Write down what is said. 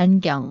안경.